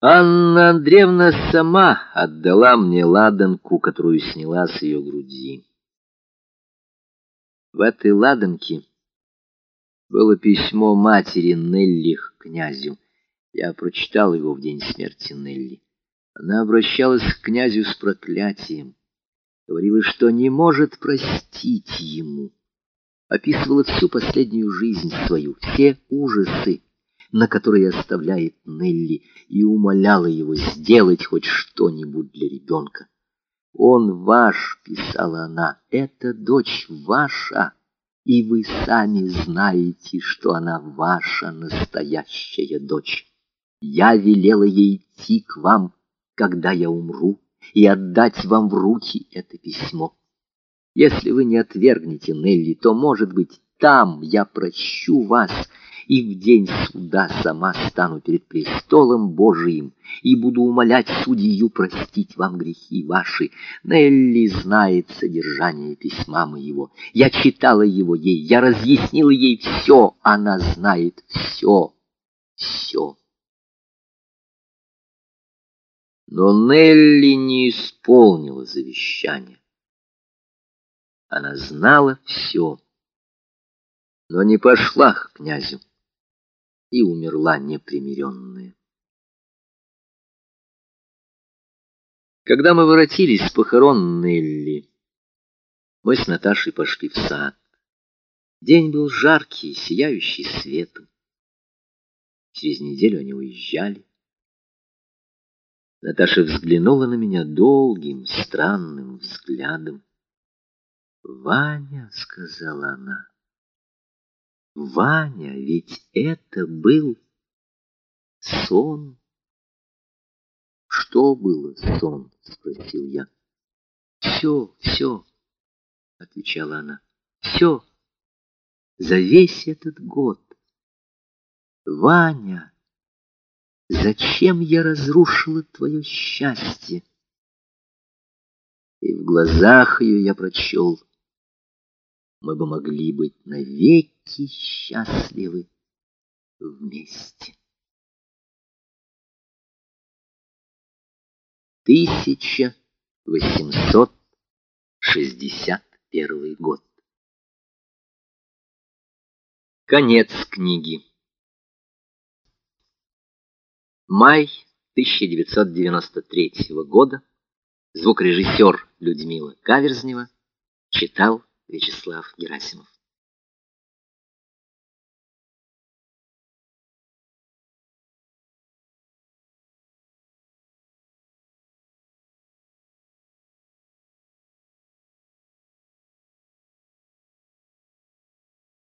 Анна Андреевна сама отдала мне ладанку, которую сняла с ее груди. В этой ладанке было письмо матери Нелли к князю. Я прочитал его в день смерти Нелли. Она обращалась к князю с проклятием, говорила, что не может простить ему. Описывала всю последнюю жизнь свою, все ужасы, на которые оставляет Нелли, и умоляла его сделать хоть что-нибудь для ребенка. «Он ваш», — писала она, — «эта дочь ваша, и вы сами знаете, что она ваша настоящая дочь. Я велела ей идти к вам, когда я умру, и отдать вам в руки это письмо. Если вы не отвергнете Нелли, то, может быть, там я прощу вас, и в день суда сама стану перед престолом Божиим и буду умолять судью простить вам грехи ваши. Нелли знает содержание письма моего. Я читала его ей, я разъяснила ей все, она знает все, все. Но Нелли не исполнила завещание. Она знала все, но не пошла к князю и умерла непримиренная. Когда мы воротились с похорон Нелли, мы с Наташей пошли в сад. День был жаркий, сияющий светом. Через неделю они уезжали. Наташа взглянула на меня долгим, странным взглядом. «Ваня», — сказала она, — Ваня, ведь это был сон. Что было сон? спросил я. Все, все, отвечала она. Все. За весь этот год. Ваня, зачем я разрушила твое счастье? И в глазах ее я прочел мы бы могли быть навеки счастливы вместе. Тысяча восемьсот шестьдесят первый год. Конец книги. Май 1993 года. Звукорежиссер Людмила Каверзнева читал Вячеслав Герасимов